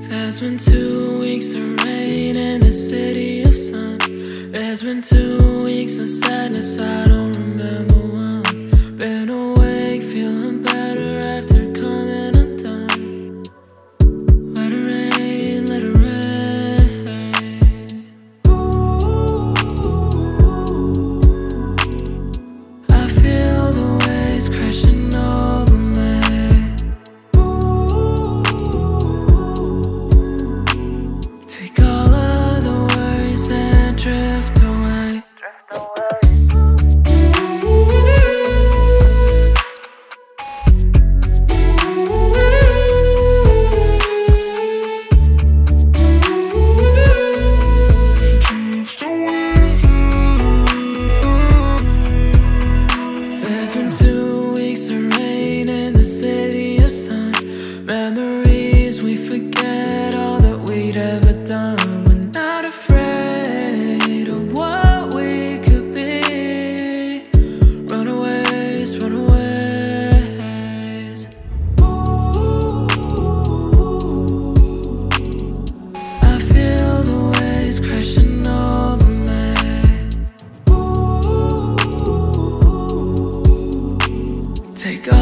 There's been two weeks of rain in the city of sun. There's been two weeks of sadness I don't remember It's it rain in the city. Take off.